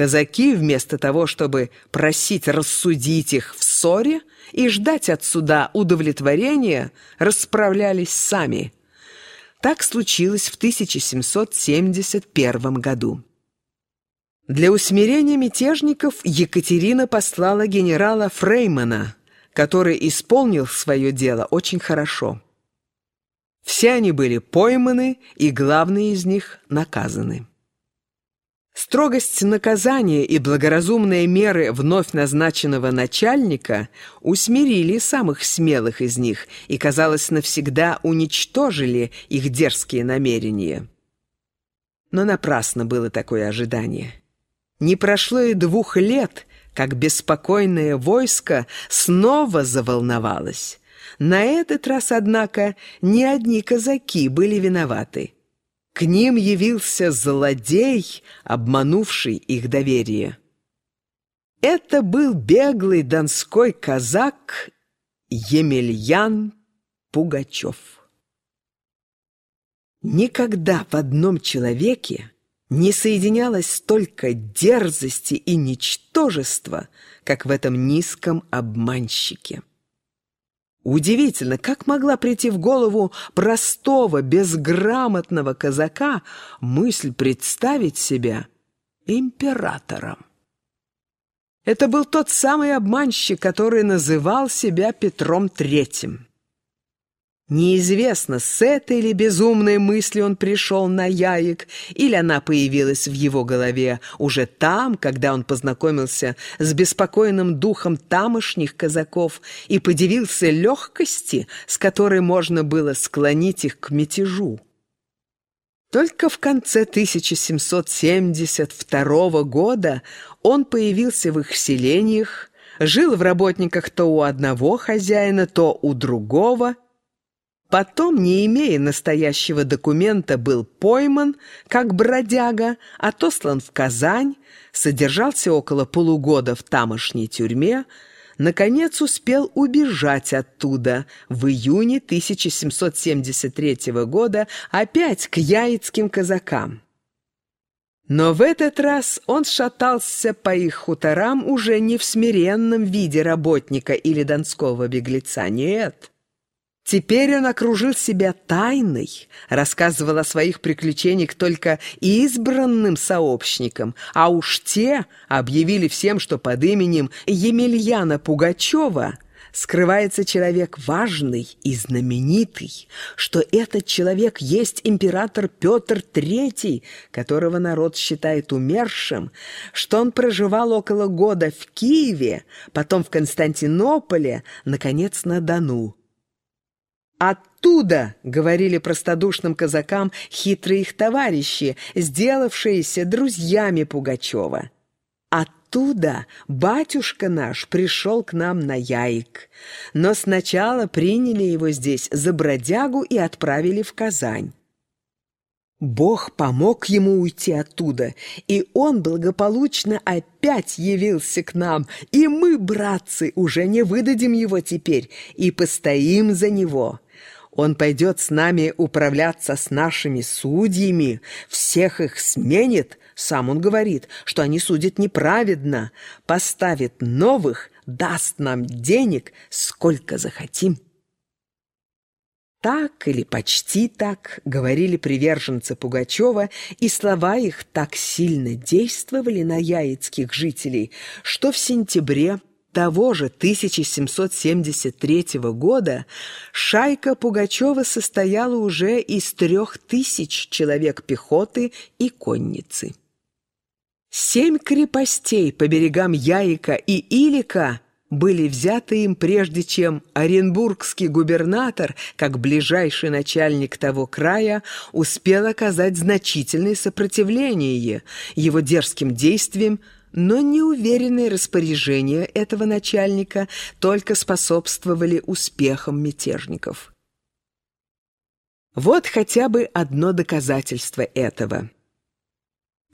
Казаки, вместо того, чтобы просить рассудить их в ссоре и ждать от суда удовлетворения, расправлялись сами. Так случилось в 1771 году. Для усмирения мятежников Екатерина послала генерала Фреймана, который исполнил свое дело очень хорошо. Все они были пойманы, и главные из них наказаны. Строгость наказания и благоразумные меры вновь назначенного начальника усмирили самых смелых из них и, казалось, навсегда уничтожили их дерзкие намерения. Но напрасно было такое ожидание. Не прошло и двух лет, как беспокойное войско снова заволновалось. На этот раз, однако, не одни казаки были виноваты. К ним явился злодей, обманувший их доверие. Это был беглый донской казак Емельян Пугачев. Никогда в одном человеке не соединялось столько дерзости и ничтожества, как в этом низком обманщике. Удивительно, как могла прийти в голову простого, безграмотного казака мысль представить себя императором. Это был тот самый обманщик, который называл себя Петром Третьим. Неизвестно, с этой или безумной мыслью он пришел на яек, или она появилась в его голове уже там, когда он познакомился с беспокойным духом тамошних казаков и подивился легкости, с которой можно было склонить их к мятежу. Только в конце 1772 года он появился в их селениях, жил в работниках то у одного хозяина, то у другого – Потом, не имея настоящего документа, был пойман, как бродяга, отослан в Казань, содержался около полугода в тамошней тюрьме, наконец успел убежать оттуда в июне 1773 года опять к яицким казакам. Но в этот раз он шатался по их хуторам уже не в смиренном виде работника или донского беглеца, нет. Теперь он окружил себя тайной, рассказывал о своих приключениях только избранным сообщникам, а уж те объявили всем, что под именем Емельяна Пугачева скрывается человек важный и знаменитый, что этот человек есть император Петр III, которого народ считает умершим, что он проживал около года в Киеве, потом в Константинополе, наконец, на Дону. «Оттуда!» — говорили простодушным казакам хитрые их товарищи, сделавшиеся друзьями Пугачева. Оттуда батюшка наш пришел к нам на яик, но сначала приняли его здесь за бродягу и отправили в Казань. Бог помог ему уйти оттуда, и он благополучно опять явился к нам, и мы, братцы, уже не выдадим его теперь и постоим за него. Он пойдет с нами управляться с нашими судьями, всех их сменит, сам он говорит, что они судят неправедно, поставит новых, даст нам денег, сколько захотим». Так или почти так говорили приверженцы Пугачева, и слова их так сильно действовали на яицких жителей, что в сентябре того же 1773 года шайка Пугачева состояла уже из трех тысяч человек пехоты и конницы. Семь крепостей по берегам Яика и Илика – были взяты им прежде, чем Оренбургский губернатор, как ближайший начальник того края, успел оказать значительное сопротивление его дерзким действиям, но неуверенные распоряжения этого начальника только способствовали успехам мятежников. Вот хотя бы одно доказательство этого.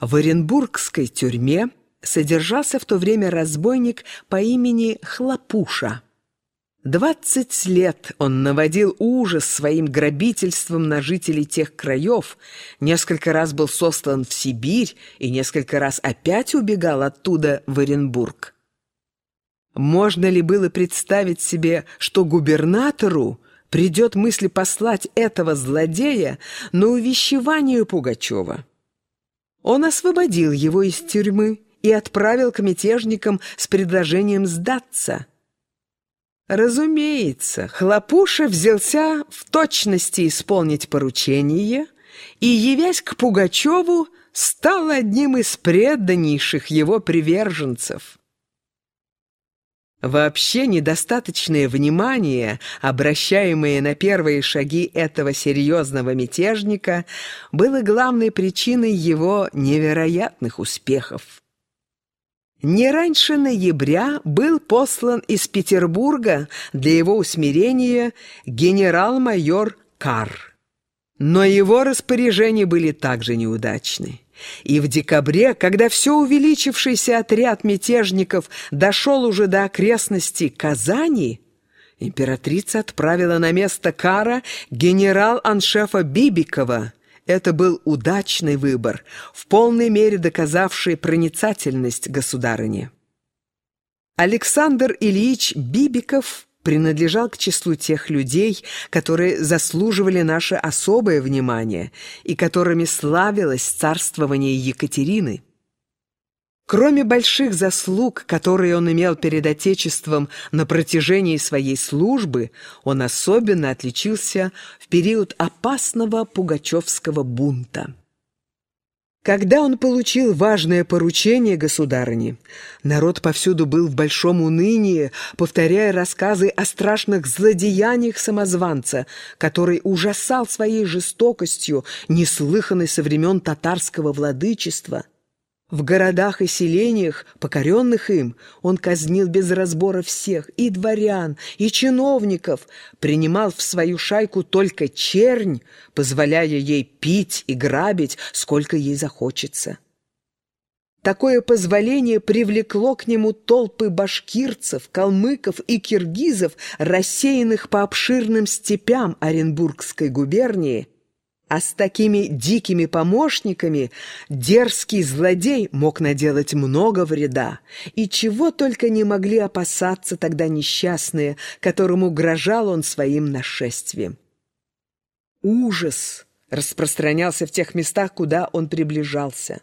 В Оренбургской тюрьме содержался в то время разбойник по имени Хлопуша. Двадцать лет он наводил ужас своим грабительством на жителей тех краев, несколько раз был сослан в Сибирь и несколько раз опять убегал оттуда в Оренбург. Можно ли было представить себе, что губернатору придет мысль послать этого злодея на увещевание Пугачева? Он освободил его из тюрьмы и отправил к мятежникам с предложением сдаться – Разумеется, Хлопуша взялся в точности исполнить поручение и, явясь к Пугачеву, стал одним из преданнейших его приверженцев. Вообще недостаточное внимание, обращаемое на первые шаги этого серьезного мятежника, было главной причиной его невероятных успехов. Не раньше ноября был послан из Петербурга для его усмирения генерал-майор Карр. Но его распоряжения были также неудачны. И в декабре, когда все увеличившийся отряд мятежников дошел уже до окрестностей Казани, императрица отправила на место Кара генерал-аншефа Бибикова, это был удачный выбор, в полной мере доказавший проницательность государыни. Александр Ильич Бибиков принадлежал к числу тех людей, которые заслуживали наше особое внимание и которыми славилось царствование Екатерины. Кроме больших заслуг, которые он имел перед Отечеством на протяжении своей службы, он особенно отличился в период опасного пугачевского бунта. Когда он получил важное поручение государыни, народ повсюду был в большом унынии, повторяя рассказы о страшных злодеяниях самозванца, который ужасал своей жестокостью, неслыханной со времен татарского владычества – в городах и селениях, покоренных им, он казнил без разбора всех, и дворян, и чиновников, принимал в свою шайку только чернь, позволяя ей пить и грабить, сколько ей захочется. Такое позволение привлекло к нему толпы башкирцев, калмыков и киргизов, рассеянных по обширным степям Оренбургской губернии – а с такими дикими помощниками дерзкий злодей мог наделать много вреда, и чего только не могли опасаться тогда несчастные, которым угрожал он своим нашествием. Ужас распространялся в тех местах, куда он приближался.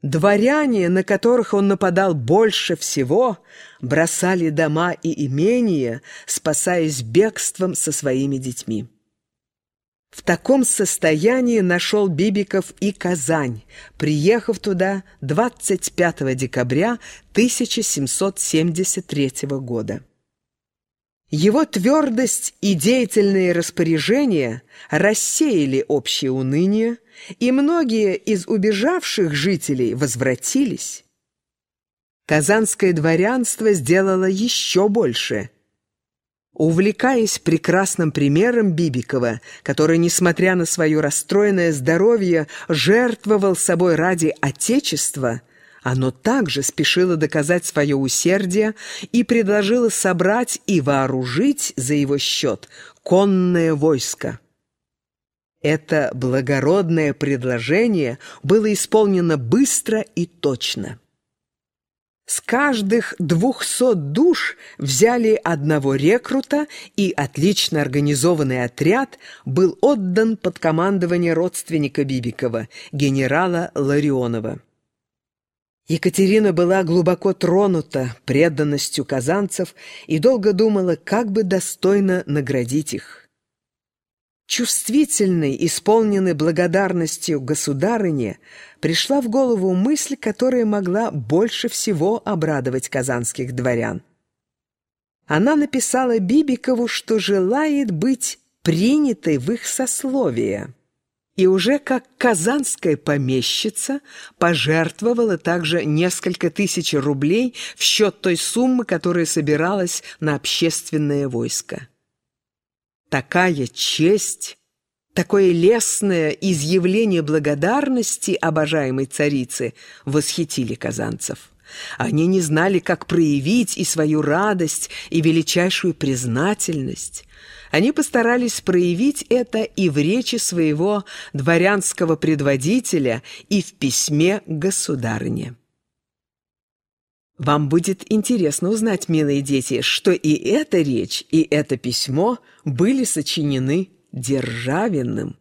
Дворяне, на которых он нападал больше всего, бросали дома и имения, спасаясь бегством со своими детьми. В таком состоянии нашел Бибиков и Казань, приехав туда 25 декабря 1773 года. Его твердость и деятельные распоряжения рассеяли общее уныние, и многие из убежавших жителей возвратились. Казанское дворянство сделало еще больше – Увлекаясь прекрасным примером Бибикова, который, несмотря на свое расстроенное здоровье, жертвовал собой ради Отечества, оно также спешило доказать свое усердие и предложило собрать и вооружить за его счет конное войско. Это благородное предложение было исполнено быстро и точно. С каждых двухсот душ взяли одного рекрута, и отлично организованный отряд был отдан под командование родственника Бибикова, генерала Ларионова. Екатерина была глубоко тронута преданностью казанцев и долго думала, как бы достойно наградить их. Чувствительной, исполненной благодарностью государыне, пришла в голову мысль, которая могла больше всего обрадовать казанских дворян. Она написала Бибикову, что желает быть принятой в их сословие. И уже как казанская помещица пожертвовала также несколько тысяч рублей в счет той суммы, которая собиралась на общественное войско. Такая честь, такое лестное изъявление благодарности обожаемой царицы восхитили казанцев. Они не знали, как проявить и свою радость, и величайшую признательность. Они постарались проявить это и в речи своего дворянского предводителя, и в письме государыне. Вам будет интересно узнать, милые дети, что и эта речь, и это письмо были сочинены Державиным,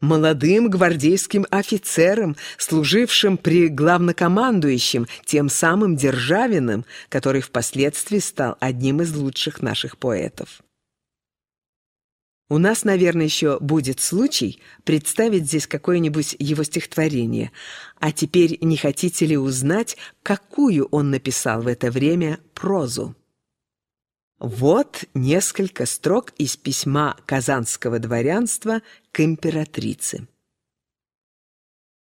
молодым гвардейским офицером, служившим при главнокомандующем, тем самым Державиным, который впоследствии стал одним из лучших наших поэтов. У нас, наверное, еще будет случай представить здесь какое-нибудь его стихотворение. А теперь не хотите ли узнать, какую он написал в это время прозу? Вот несколько строк из письма казанского дворянства к императрице.